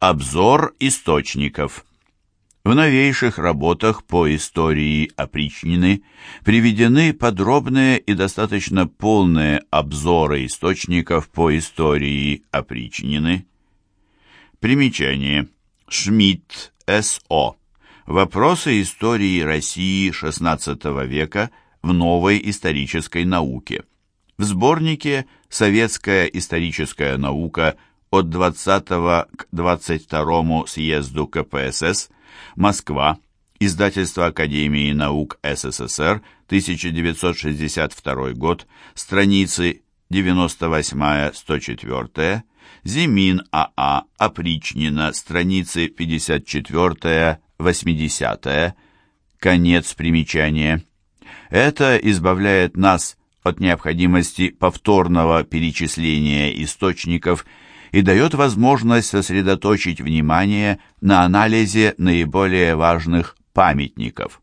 Обзор источников. В новейших работах по истории опричнины приведены подробные и достаточно полные обзоры источников по истории опричнины. Примечание. Шмидт, С.О. Вопросы истории России XVI века в новой исторической науке. В сборнике «Советская историческая наука» от 20 к 22 съезду КПСС Москва, Издательство Академии наук СССР, 1962 год, страницы 98-104, Зимин АА, Опричнина, страницы 54-80, конец примечания. Это избавляет нас от необходимости повторного перечисления источников и дает возможность сосредоточить внимание на анализе наиболее важных памятников.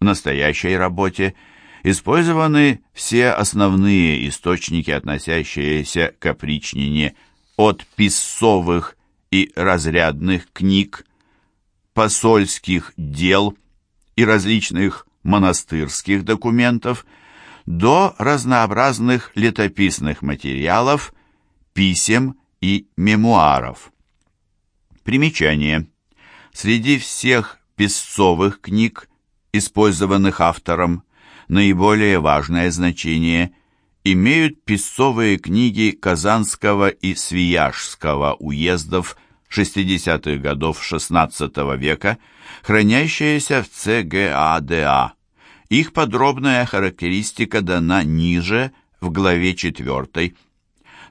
В настоящей работе использованы все основные источники, относящиеся к опричнине, от писцовых и разрядных книг, посольских дел и различных монастырских документов до разнообразных летописных материалов, писем и мемуаров. Примечание. Среди всех песцовых книг, использованных автором, наиболее важное значение имеют песцовые книги Казанского и Свияжского уездов 60-х годов XVI века, хранящиеся в ЦГАДА. Их подробная характеристика дана ниже, в главе 4.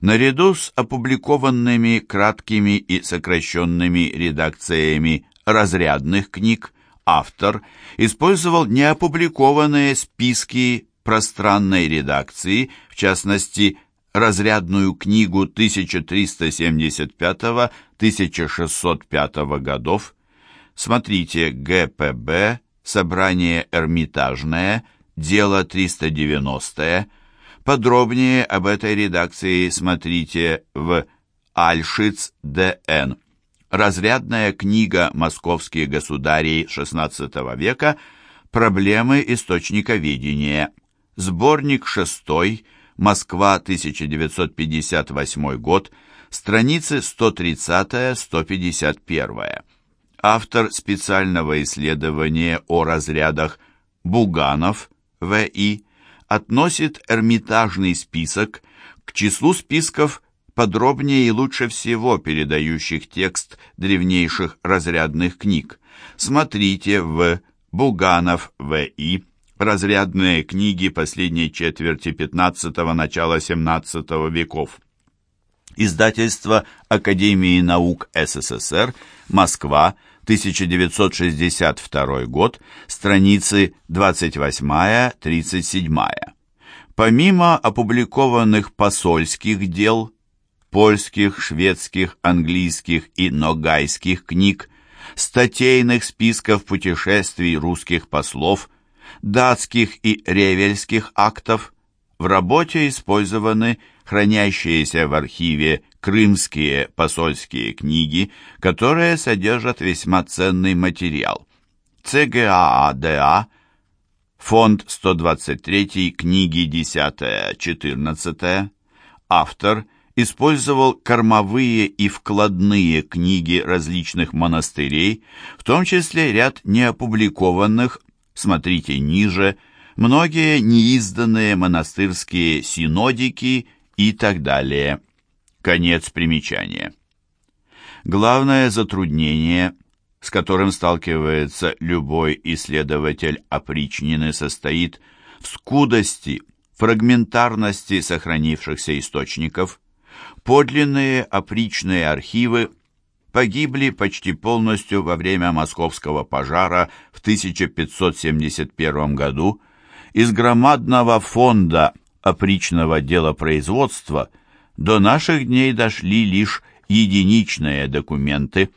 Наряду с опубликованными краткими и сокращенными редакциями разрядных книг, автор использовал неопубликованные списки пространной редакции, в частности, разрядную книгу 1375-1605 годов. Смотрите ГПБ, собрание Эрмитажное, дело 390 Подробнее об этой редакции смотрите в Альшиц Д.Н. Разрядная книга «Московские государи XVI века. Проблемы источниковедения». Сборник 6. Москва, 1958 год. Страницы 130-151. Автор специального исследования о разрядах Буганов, В.И относит Эрмитажный список к числу списков подробнее и лучше всего передающих текст древнейших разрядных книг. Смотрите в Буганов В.И. Разрядные книги последней четверти XV – начала XVII веков. Издательство Академии наук СССР, Москва, 1962 год, страницы 28-37. Помимо опубликованных посольских дел, польских, шведских, английских и ногайских книг, статейных списков путешествий русских послов, датских и ревельских актов, в работе использованы хранящиеся в архиве крымские посольские книги, которые содержат весьма ценный материал. ЦГААДА, фонд 123, книги 10-14, автор использовал кормовые и вкладные книги различных монастырей, в том числе ряд неопубликованных, смотрите ниже, многие неизданные монастырские синодики и так далее. Конец примечания. Главное затруднение, с которым сталкивается любой исследователь опричнины, состоит в скудости, фрагментарности сохранившихся источников. Подлинные опричные архивы погибли почти полностью во время московского пожара в 1571 году. Из громадного фонда опричного делопроизводства – до наших дней дошли лишь единичные документы.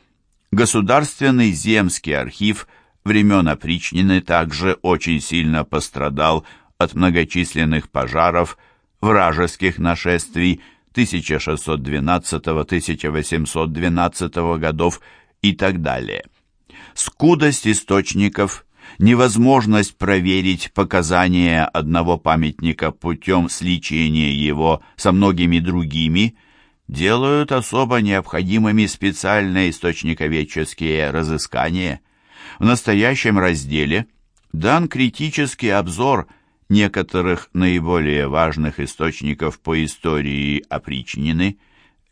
Государственный земский архив времен опричнины также очень сильно пострадал от многочисленных пожаров, вражеских нашествий 1612-1812 годов и так далее. Скудость источников, невозможность проверить показания одного памятника путем сличения его со многими другими делают особо необходимыми специальные источниковедческие разыскания. В настоящем разделе дан критический обзор некоторых наиболее важных источников по истории опричнины,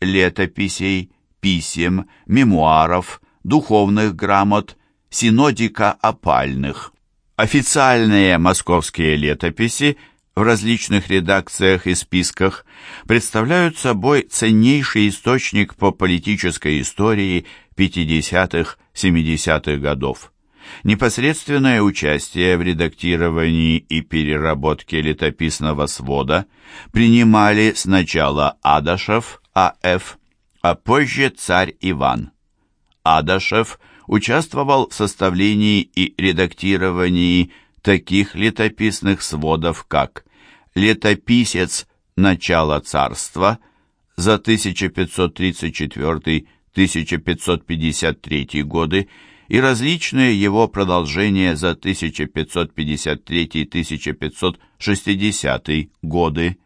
летописей, писем, мемуаров, духовных грамот, синодика опальных. Официальные московские летописи в различных редакциях и списках представляют собой ценнейший источник по политической истории 50-70-х годов. Непосредственное участие в редактировании и переработке летописного свода принимали сначала Адашев А.Ф., а позже царь Иван. Адашев участвовал в составлении и редактировании таких летописных сводов, как «Летописец. Начало царства» за 1534-1553 годы и различные его продолжения за 1553-1560 годы.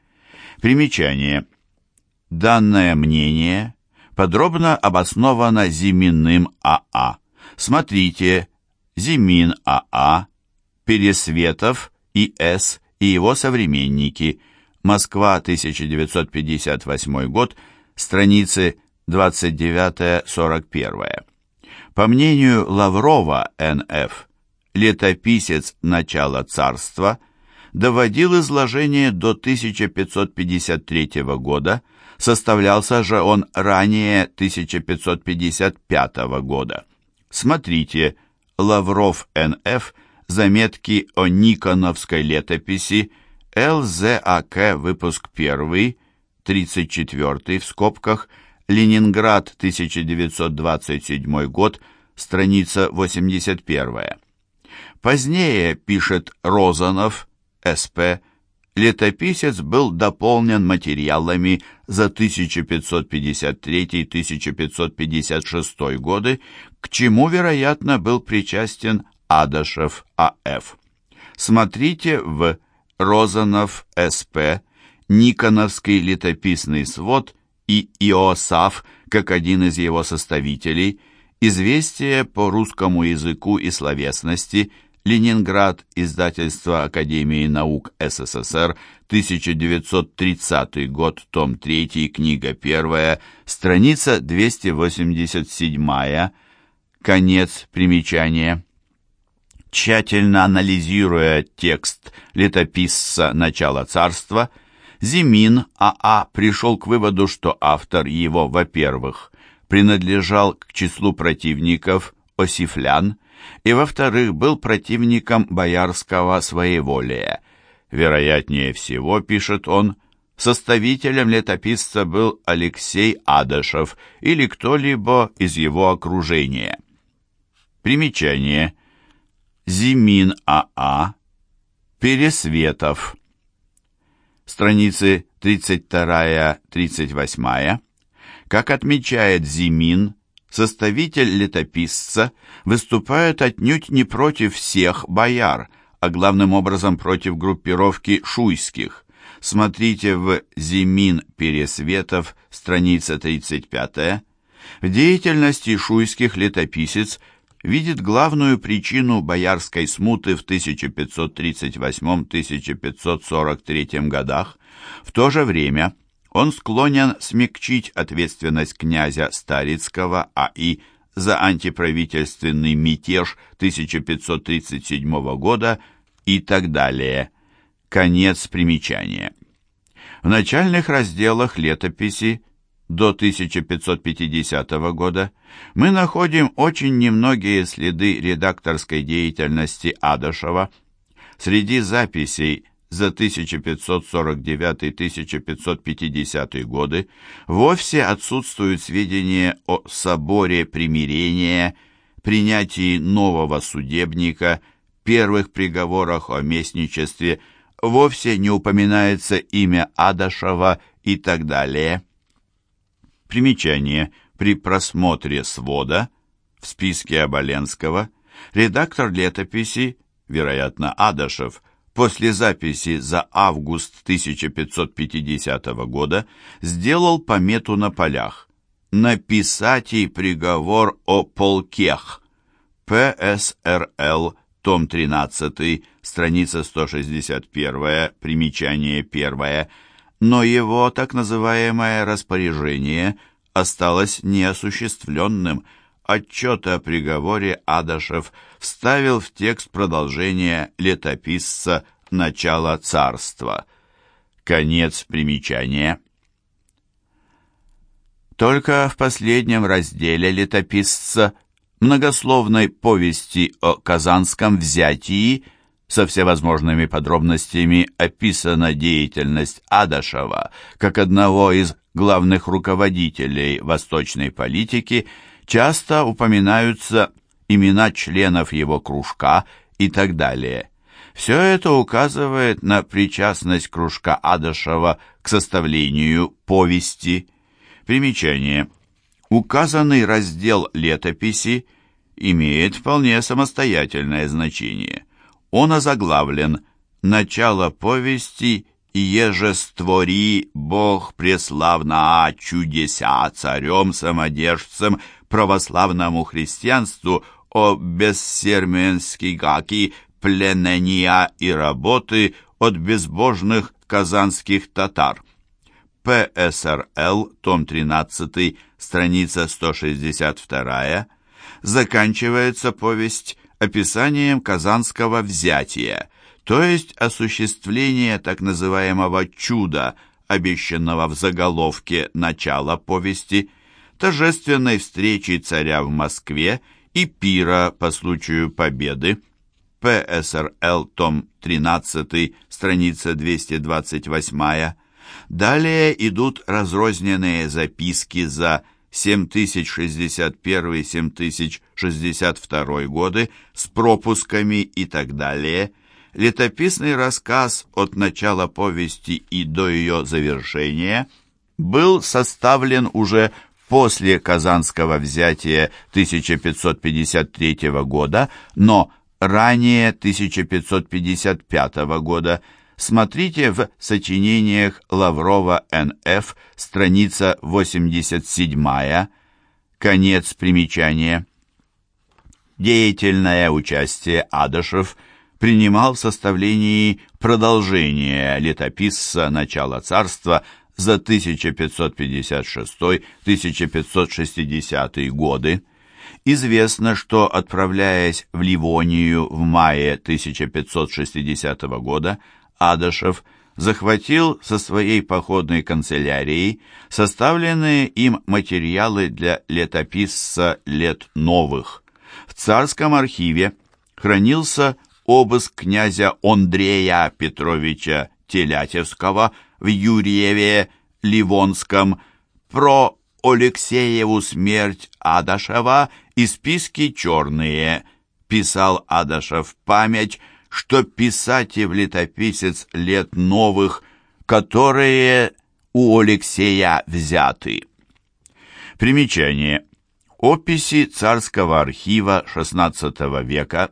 Примечание. Данное мнение подробно обосновано Зиминым АА. Смотрите Зимин АА, Пересветов И.С. и его современники. Москва, 1958 год, страницы 29-41. По мнению Лаврова Н.Ф., летописец начала царства доводил изложение до 1553 года, составлялся же он ранее 1555 года. Смотрите Лавров Н.Ф. Заметки о Никоновской летописи ЛЗАК выпуск 1, 34 в скобках – Ленинград, 1927 год, страница 81. Позднее, пишет Розанов, СП, летописец был дополнен материалами за 1553-1556 годы, к чему, вероятно, был причастен Адашев А.Ф. Смотрите в Розанов СП, Никоновский летописный свод и Иосаф, как один из его составителей, известие по русскому языку и словесности, Ленинград, издательство Академии наук СССР, 1930 год, том 3, книга 1, страница 287, конец примечания. Тщательно анализируя текст летописца «Начало царства», Зимин АА пришел к выводу, что автор его, во-первых, принадлежал к числу противников осифлян, и, во-вторых, был противником боярского своеволия. Вероятнее всего, пишет он, составителем летописца был Алексей Адышев или кто-либо из его окружения. Примечание. Зимин АА. Пересветов страницы 32-38, как отмечает Зимин, составитель летописца выступает отнюдь не против всех бояр, а главным образом против группировки шуйских. Смотрите в Зимин Пересветов, страница 35. В деятельности шуйских летописец – видит главную причину боярской смуты в 1538-1543 годах. В то же время он склонен смягчить ответственность князя Старицкого А.И. за антиправительственный мятеж 1537 года и так далее. Конец примечания. В начальных разделах летописи до 1550 года мы находим очень немногие следы редакторской деятельности Адашева. Среди записей за 1549-1550 годы вовсе отсутствуют сведения о соборе примирения, принятии нового судебника, первых приговорах о местничестве, вовсе не упоминается имя Адашева и так далее. Примечание. При просмотре свода в списке Оболенского редактор летописи, вероятно, Адашев, после записи за август 1550 года сделал помету на полях «Написать и приговор о полкех» ПСРЛ, том 13, страница 161, примечание 1, но его так называемое распоряжение осталось неосуществленным. Отчет о приговоре Адашев вставил в текст продолжение летописца «Начало царства». Конец примечания. Только в последнем разделе летописца многословной повести о казанском взятии – со всевозможными подробностями описана деятельность Адашева как одного из главных руководителей восточной политики, часто упоминаются имена членов его кружка и так далее. Все это указывает на причастность кружка Адашева к составлению повести. Примечание. Указанный раздел летописи имеет вполне самостоятельное значение – он озаглавлен «Начало повести еже створи Бог преславна чудеса царем самодержцем православному христианству о бессерменский гаки пленения и работы от безбожных казанских татар». ПСРЛ, том 13, страница 162, заканчивается повесть описанием казанского взятия, то есть осуществление так называемого «чуда», обещанного в заголовке начала повести, торжественной встречи царя в Москве и пира по случаю победы, ПСРЛ, том 13, страница 228. Далее идут разрозненные записки за 7061-7062 годы с пропусками и так далее, летописный рассказ от начала повести и до ее завершения был составлен уже после Казанского взятия 1553 года, но ранее 1555 года, Смотрите в сочинениях Лаврова Н.Ф., страница 87 конец примечания. Деятельное участие Адышев принимал в составлении продолжения летописца начала царства за 1556-1560 годы. Известно, что, отправляясь в Ливонию в мае 1560 года, Адашев захватил со своей походной канцелярией составленные им материалы для летописца лет новых. В царском архиве хранился обыск князя Андрея Петровича Телятевского в Юрьеве Ливонском про Алексееву смерть Адашева и списки черные, писал Адашев память что писатель-летописец лет новых, которые у Алексея взяты. Примечание. Описи царского архива XVI века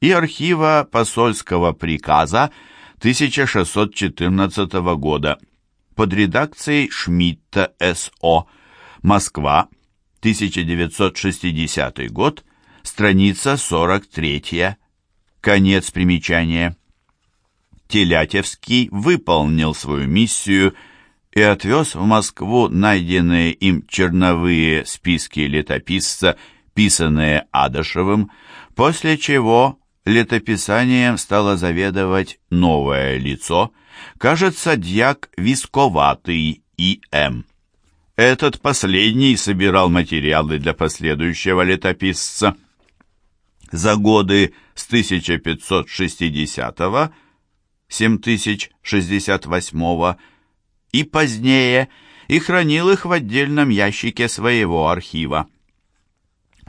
и архива посольского приказа 1614 года под редакцией Шмидта С.О. Москва, 1960 год, страница 43 Конец примечания. Телятевский выполнил свою миссию и отвез в Москву найденные им черновые списки летописца, писанные Адашевым, после чего летописанием стало заведовать новое лицо, кажется, дьяк Висковатый И.М. Этот последний собирал материалы для последующего летописца. За годы с 1560 7068 и позднее и хранил их в отдельном ящике своего архива.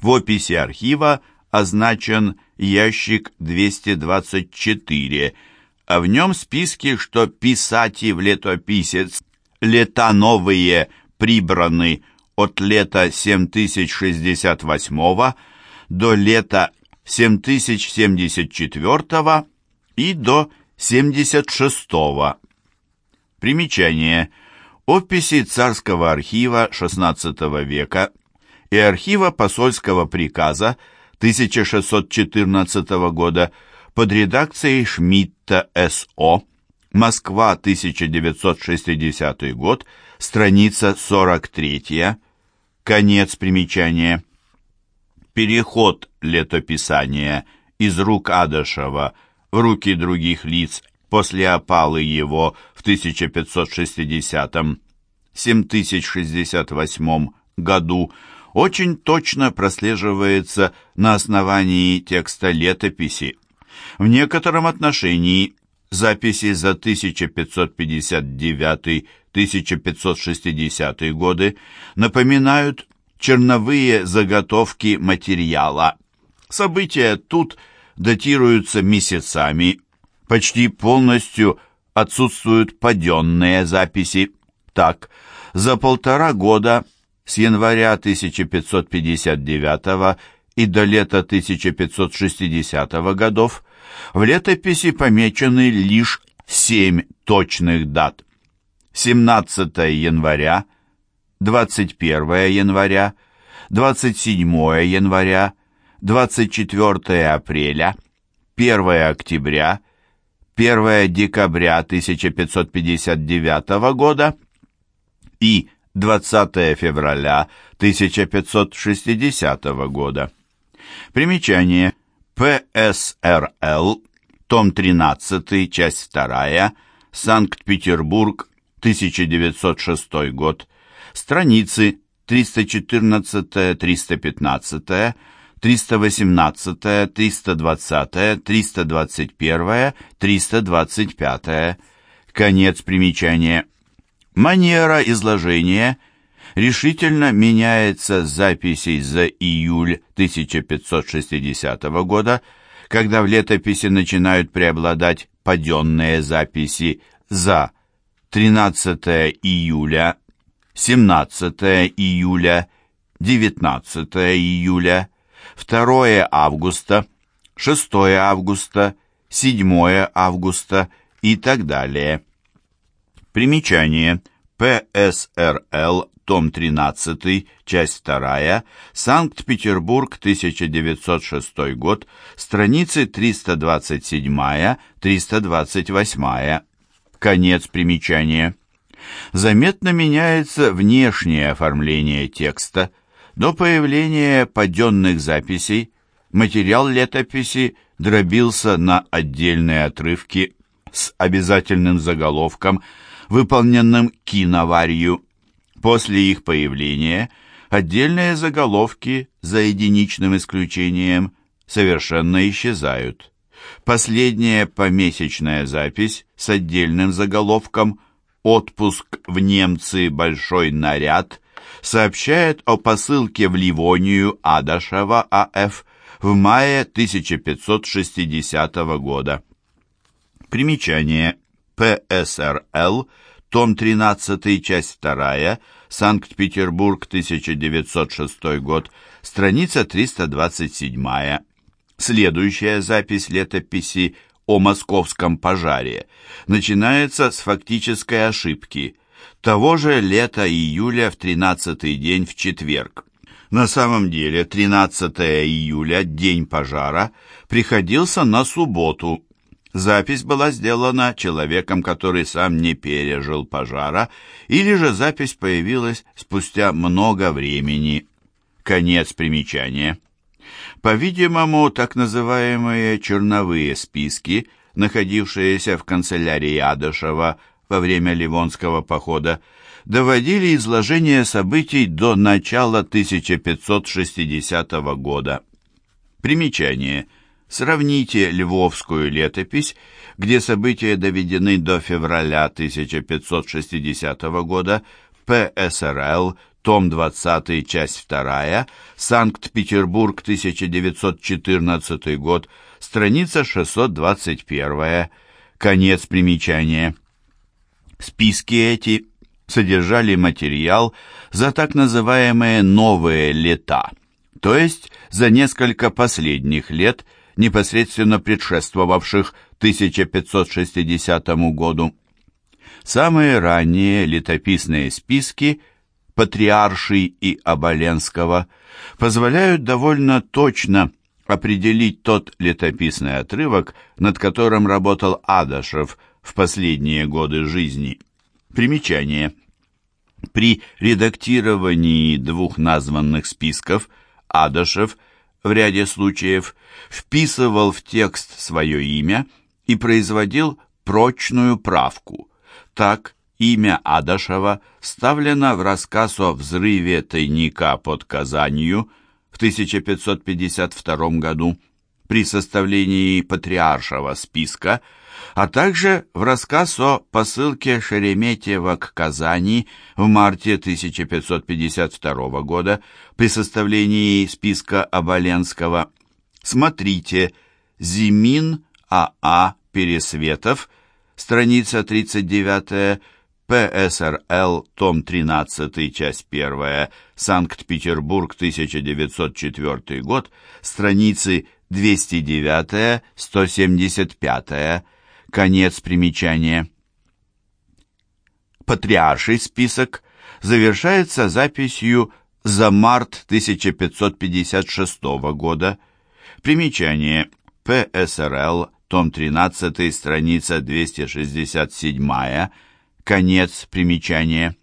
В описи архива означен ящик 224, а в нем списки, что писати в летописец лета новые прибраны от лета 7068 до лета 7074 и до 76. Примечание. Описи царского архива XVI века и архива посольского приказа 1614 года под редакцией Шмидта С.О. Москва, 1960 год, страница 43, конец примечания. Переход летописания из рук Адашева в руки других лиц после опалы его в 1560-7068 году очень точно прослеживается на основании текста летописи. В некотором отношении записи за 1559-1560 годы напоминают черновые заготовки материала. События тут датируются месяцами, почти полностью отсутствуют паденные записи. Так, за полтора года с января 1559 и до лета 1560 годов в летописи помечены лишь семь точных дат. 17 января, 21 января, 27 января, 24 апреля, 1 октября, 1 декабря 1559 года и 20 февраля 1560 года. Примечание. ПСРЛ, том 13, часть 2, Санкт-Петербург, 1906 год, страницы 314-315, 318, 320, 321, 325. Конец примечания. Манера изложения решительно меняется с записей за июль 1560 года, когда в летописи начинают преобладать паденные записи за 13 июля, 17 июля, 19 июля, 2 августа, 6 августа, 7 августа и так далее. Примечание. ПСРЛ том 13, часть 2, Санкт-Петербург, 1906 год, страницы 327-328. Конец примечания. Заметно меняется внешнее оформление текста. До появления паденных записей материал летописи дробился на отдельные отрывки с обязательным заголовком, выполненным киноварью После их появления отдельные заголовки, за единичным исключением, совершенно исчезают. Последняя помесячная запись с отдельным заголовком «Отпуск в немцы. Большой наряд» сообщает о посылке в Ливонию Адашева А.Ф. в мае 1560 года. Примечание. ПСРЛ том 13, часть 2, Санкт-Петербург, 1906 год, страница 327. Следующая запись летописи о московском пожаре начинается с фактической ошибки того же лета июля в 13-й день в четверг. На самом деле 13 июля, день пожара, приходился на субботу, Запись была сделана человеком, который сам не пережил пожара, или же запись появилась спустя много времени. Конец примечания. По-видимому, так называемые черновые списки, находившиеся в канцелярии Адышева во время Ливонского похода, доводили изложение событий до начала 1560 года. Примечание – Сравните Львовскую летопись, где события доведены до февраля 1560 года, ПСРЛ, том 20, часть 2, Санкт-Петербург, 1914 год, страница 621, конец примечания. Списки эти содержали материал за так называемые «новые лета», то есть за несколько последних лет, непосредственно предшествовавших 1560 году. Самые ранние летописные списки Патриарший и Оболенского позволяют довольно точно определить тот летописный отрывок, над которым работал Адашев в последние годы жизни. Примечание. При редактировании двух названных списков Адашев в ряде случаев вписывал в текст свое имя и производил прочную правку. Так, имя Адашева вставлено в рассказ о взрыве тайника под Казанью в 1552 году при составлении патриаршего списка, а также в рассказ о посылке Шереметьева к Казани в марте 1552 года при составлении списка Оболенского. Смотрите «Зимин А.А. Пересветов», страница 39 ПСРЛ, том 13, часть 1, Санкт-Петербург, 1904 год, страницы 209-175, конец примечания. Патриарший список завершается записью за март 1556 года. Примечание. ПСРЛ, том 13, страница 267, конец примечания.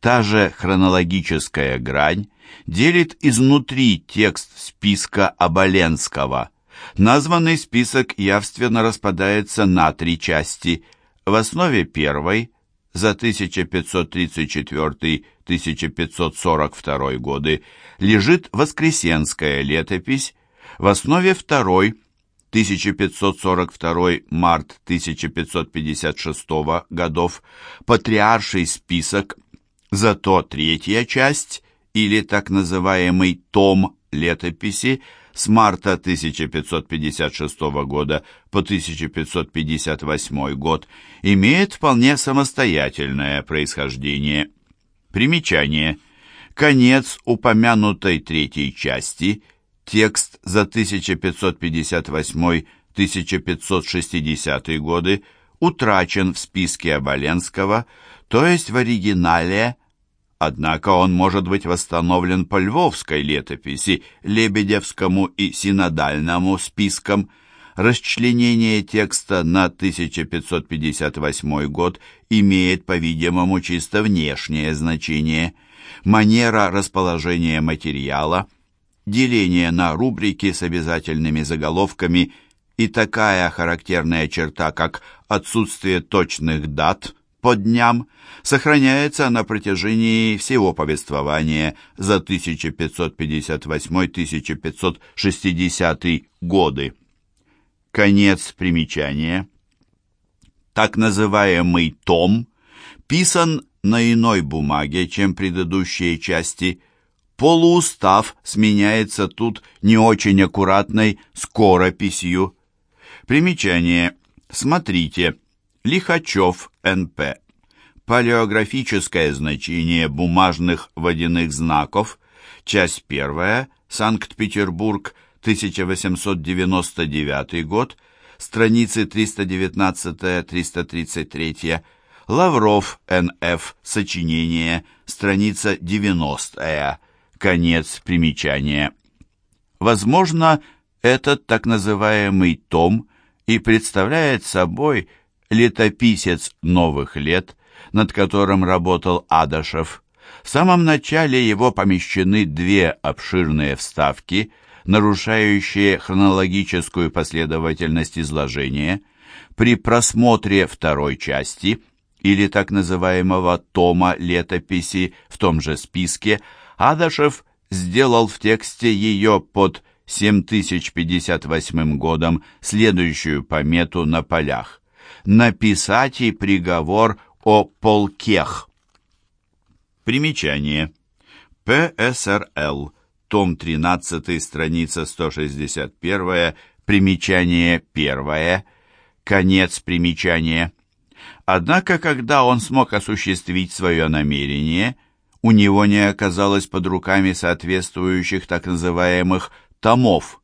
Та же хронологическая грань делит изнутри текст списка Оболенского. Названный список явственно распадается на три части. В основе первой за 1534-1542 годы лежит Воскресенская летопись, в основе второй 1542 март 1556 годов Патриарший список, зато третья часть или так называемый том летописи с марта 1556 года по 1558 год имеет вполне самостоятельное происхождение. Примечание. Конец упомянутой третьей части, текст за 1558-1560 годы, утрачен в списке Оболенского, то есть в оригинале Однако он может быть восстановлен по львовской летописи, Лебедевскому и Синодальному спискам. Расчленение текста на 1558 год имеет, по-видимому, чисто внешнее значение. Манера расположения материала, деление на рубрики с обязательными заголовками и такая характерная черта, как отсутствие точных дат – по дням сохраняется на протяжении всего повествования за 1558-1560 годы. Конец примечания. Так называемый том писан на иной бумаге, чем предыдущие части. Полуустав сменяется тут не очень аккуратной скорописью. Примечание. Смотрите. Лихачев, Н.П. Палеографическое значение бумажных водяных знаков. Часть первая. Санкт-Петербург, 1899 год. Страницы 319-333. Лавров, Н.Ф. Сочинение. Страница 90. Конец примечания. Возможно, этот так называемый том и представляет собой – летописец новых лет, над которым работал Адашев. В самом начале его помещены две обширные вставки, нарушающие хронологическую последовательность изложения. При просмотре второй части или так называемого тома летописи в том же списке Адашев сделал в тексте ее под 7058 годом следующую помету на полях написать и приговор о полкех. Примечание. ПСРЛ. Том 13, страница 161, примечание 1, конец примечания. Однако, когда он смог осуществить свое намерение, у него не оказалось под руками соответствующих так называемых «томов».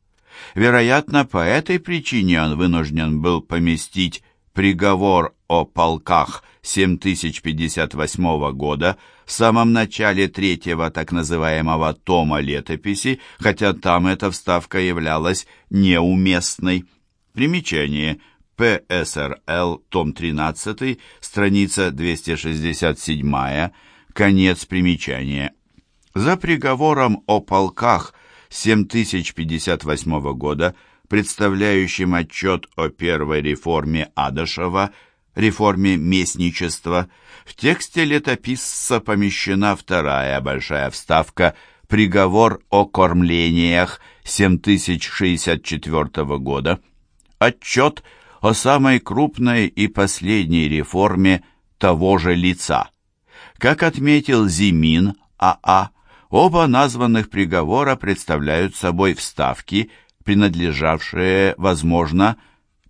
Вероятно, по этой причине он вынужден был поместить приговор о полках 7058 года в самом начале третьего так называемого тома летописи, хотя там эта вставка являлась неуместной. Примечание. ПСРЛ, том 13, страница 267, конец примечания. За приговором о полках 7058 года, представляющим отчет о первой реформе Адашева, реформе местничества, в тексте летописца помещена вторая большая вставка «Приговор о кормлениях 7064 года», отчет о самой крупной и последней реформе того же лица. Как отметил Зимин А.А., оба названных приговора представляют собой вставки, принадлежавшие, возможно,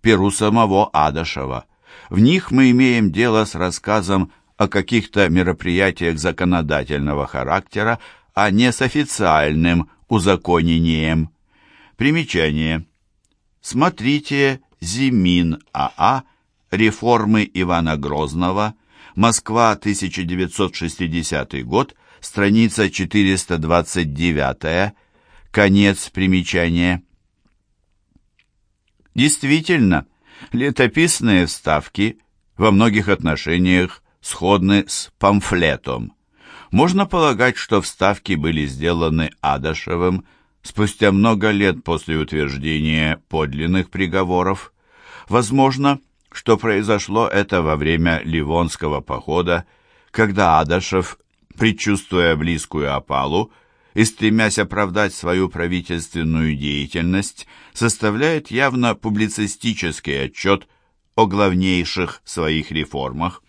перу самого Адашева. В них мы имеем дело с рассказом о каких-то мероприятиях законодательного характера, а не с официальным узаконением. Примечание. Смотрите Зимин АА, реформы Ивана Грозного, Москва, 1960 год, страница 429, конец примечания. Действительно, летописные вставки во многих отношениях сходны с памфлетом. Можно полагать, что вставки были сделаны Адашевым спустя много лет после утверждения подлинных приговоров. Возможно, что произошло это во время Ливонского похода, когда Адашев, предчувствуя близкую опалу и стремясь оправдать свою правительственную деятельность, составляет явно публицистический отчет о главнейших своих реформах.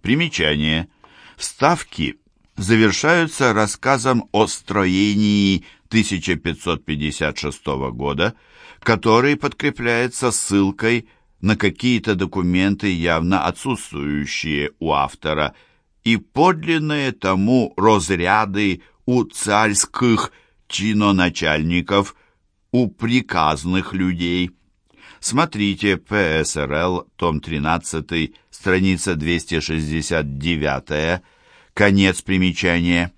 Примечание. Вставки завершаются рассказом о строении 1556 года, который подкрепляется ссылкой на какие-то документы, явно отсутствующие у автора, и подлинные тому разряды у царских чиноначальников, у приказных людей. Смотрите ПСРЛ, том 13, страница 269, конец примечания.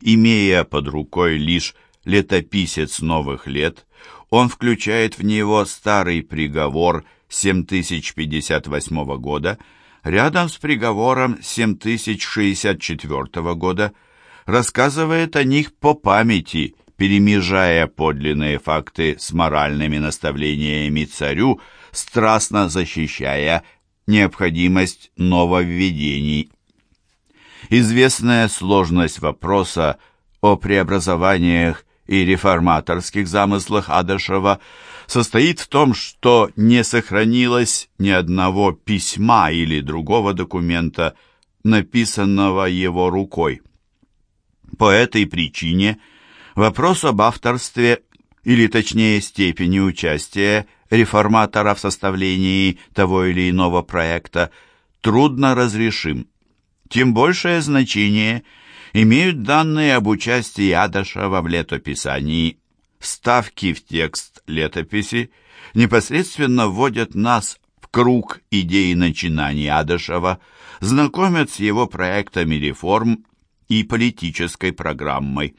Имея под рукой лишь летописец новых лет, он включает в него старый приговор 7058 года рядом с приговором 7064 года, рассказывает о них по памяти, перемежая подлинные факты с моральными наставлениями царю, страстно защищая необходимость нововведений. Известная сложность вопроса о преобразованиях и реформаторских замыслах Адашева состоит в том, что не сохранилось ни одного письма или другого документа, написанного его рукой. По этой причине вопрос об авторстве, или точнее степени участия реформатора в составлении того или иного проекта, трудно разрешим. Тем большее значение – имеют данные об участии Адашева в летописании. Ставки в текст летописи непосредственно вводят нас в круг идей начинаний Адашева, знакомят с его проектами реформ и политической программой.